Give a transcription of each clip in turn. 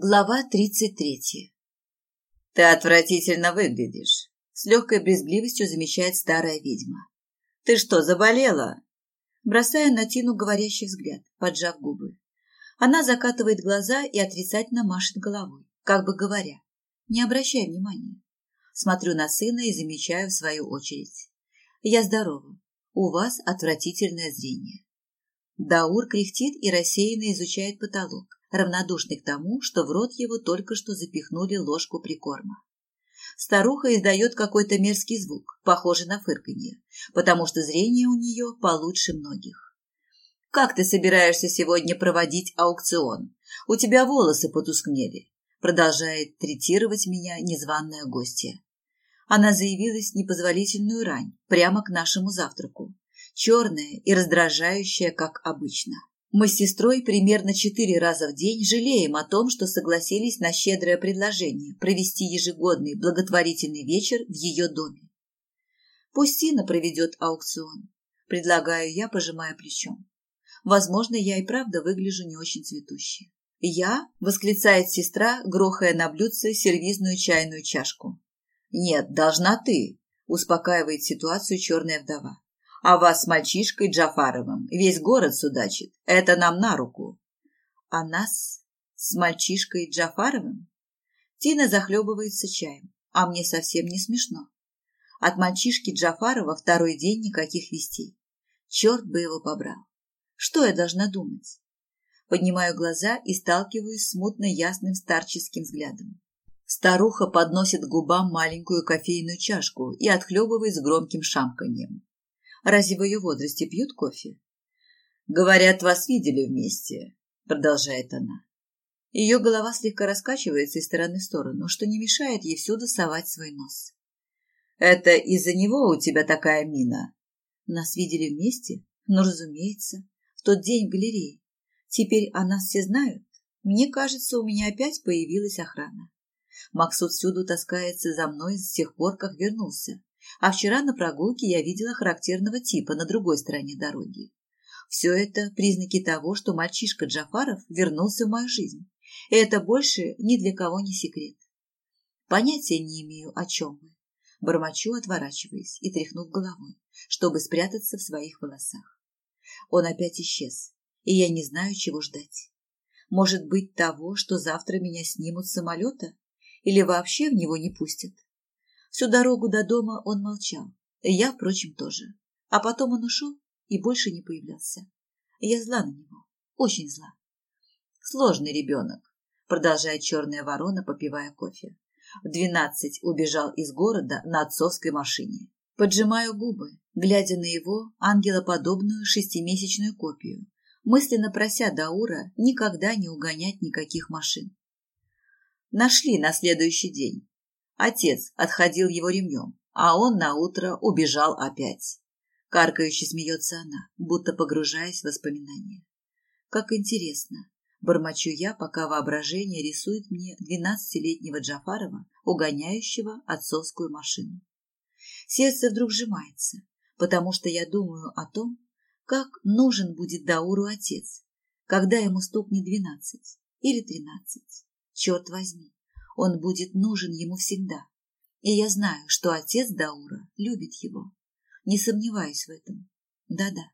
Глава тридцать третья. «Ты отвратительно выглядишь», — с легкой брезгливостью замечает старая ведьма. «Ты что, заболела?» Бросая на Тину говорящий взгляд, поджав губы. Она закатывает глаза и отрицательно машет головой, как бы говоря, не обращай внимания. Смотрю на сына и замечаю в свою очередь. Я здорова. У вас отвратительное зрение. Даур кряхтит и рассеянно изучает потолок равнодушный к тому, что в рот его только что запихнули ложку прикорма. Старуха издает какой-то мерзкий звук, похожий на фырканье, потому что зрение у нее получше многих. «Как ты собираешься сегодня проводить аукцион? У тебя волосы потускнели», продолжает третировать меня незваная гостья. Она заявилась непозволительную рань прямо к нашему завтраку, черная и раздражающая, как обычно. Мы с сестрой примерно четыре раза в день жалеем о том, что согласились на щедрое предложение провести ежегодный благотворительный вечер в ее доме. Пусть Тина проведет аукцион, предлагаю я, пожимая плечом. Возможно, я и правда выгляжу не очень цветуще. «Я?» – восклицает сестра, грохая на блюдце сервизную чайную чашку. «Нет, должна ты», – успокаивает ситуацию черная вдова. А вас с мальчишкой Джафаровым весь город судачит. Это нам на руку. А нас с мальчишкой Джафаровым? Тина захлебывается чаем, а мне совсем не смешно. От мальчишки Джафарова второй день никаких вестей. Черт бы его побрал. Что я должна думать? Поднимаю глаза и сталкиваюсь с мутно ясным старческим взглядом. Старуха подносит к губам маленькую кофейную чашку и отхлебывает с громким шамканьем. Разве в ее возрасте пьют кофе? Говорят, вас видели вместе, продолжает она. Ее голова слегка раскачивается из стороны в сторону, что не мешает ей всюду совать свой нос. Это из-за него у тебя такая мина? Нас видели вместе? Ну, разумеется, в тот день в галерее. Теперь о нас все знают. Мне кажется, у меня опять появилась охрана. Максут всюду таскается за мной с тех пор, как вернулся. А вчера на прогулке я видела характерного типа на другой стороне дороги. Все это признаки того, что мальчишка Джафаров вернулся в мою жизнь. И это больше ни для кого не секрет. Понятия не имею, о чем вы. Бормочу, отворачиваясь и тряхнув головой, чтобы спрятаться в своих волосах. Он опять исчез, и я не знаю, чего ждать. Может быть, того, что завтра меня снимут с самолета? Или вообще в него не пустят? Всю дорогу до дома он молчал. Я, впрочем, тоже. А потом он ушел и больше не появлялся. Я зла на него. Очень зла. Сложный ребенок, продолжает черная ворона, попивая кофе. В двенадцать убежал из города на отцовской машине. Поджимаю губы, глядя на его ангелоподобную шестимесячную копию, мысленно прося Даура никогда не угонять никаких машин. Нашли на следующий день. Отец отходил его ремнем, а он на утро убежал опять. Каркающе смеется она, будто погружаясь в воспоминания. Как интересно. Бормочу я, пока воображение рисует мне двенадцатилетнего Джафарова, угоняющего отцовскую машину. Сердце вдруг сжимается, потому что я думаю о том, как нужен будет Дауру отец, когда ему стукнет двенадцать или тринадцать. Черт возьми, он будет нужен ему всегда. И я знаю, что отец Даура любит его. Не сомневаюсь в этом. Да-да.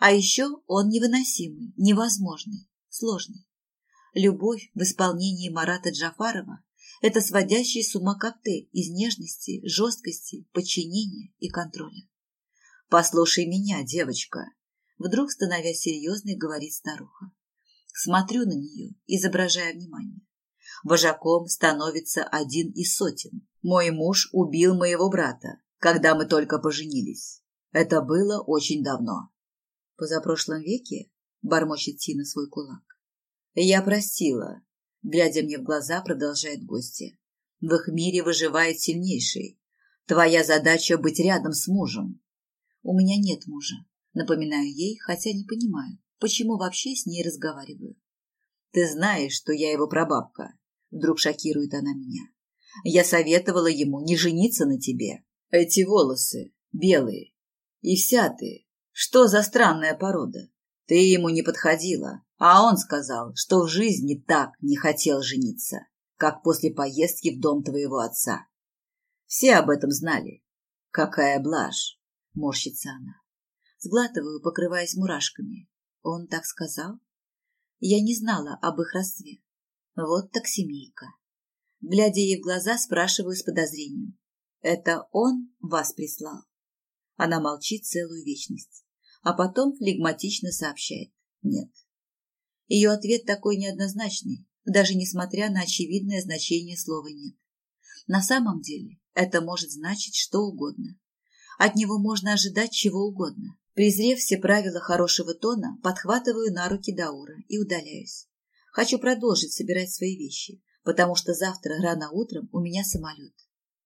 А еще он невыносимый, невозможный, сложный. Любовь в исполнении Марата Джафарова – это сводящий с ума коктейль из нежности, жесткости, подчинения и контроля. «Послушай меня, девочка», – вдруг, становясь серьезной, говорит старуха. Смотрю на нее, изображая внимание. Вожаком становится один из сотен. Мой муж убил моего брата, когда мы только поженились. Это было очень давно. Позапрошлом веке бормочет Тина свой кулак. Я простила. Глядя мне в глаза, продолжает гостья. В их мире выживает сильнейший. Твоя задача быть рядом с мужем. У меня нет мужа. Напоминаю ей, хотя не понимаю, почему вообще с ней разговариваю. Ты знаешь, что я его прабабка. Вдруг шокирует она меня. Я советовала ему не жениться на тебе. Эти волосы белые. И вся ты. Что за странная порода? Ты ему не подходила, а он сказал, что в жизни так не хотел жениться, как после поездки в дом твоего отца. Все об этом знали. Какая блажь! Морщится она. Сглатываю, покрываясь мурашками. Он так сказал? Я не знала об их родстве. Вот так семейка. Глядя ей в глаза, спрашиваю с подозрением. Это он вас прислал? Она молчит целую вечность, а потом флегматично сообщает. Нет. Ее ответ такой неоднозначный, даже несмотря на очевидное значение слова «нет». На самом деле это может значить что угодно. От него можно ожидать чего угодно. Презрев все правила хорошего тона, подхватываю на руки Даура и удаляюсь. Хочу продолжить собирать свои вещи, потому что завтра рано утром у меня самолет.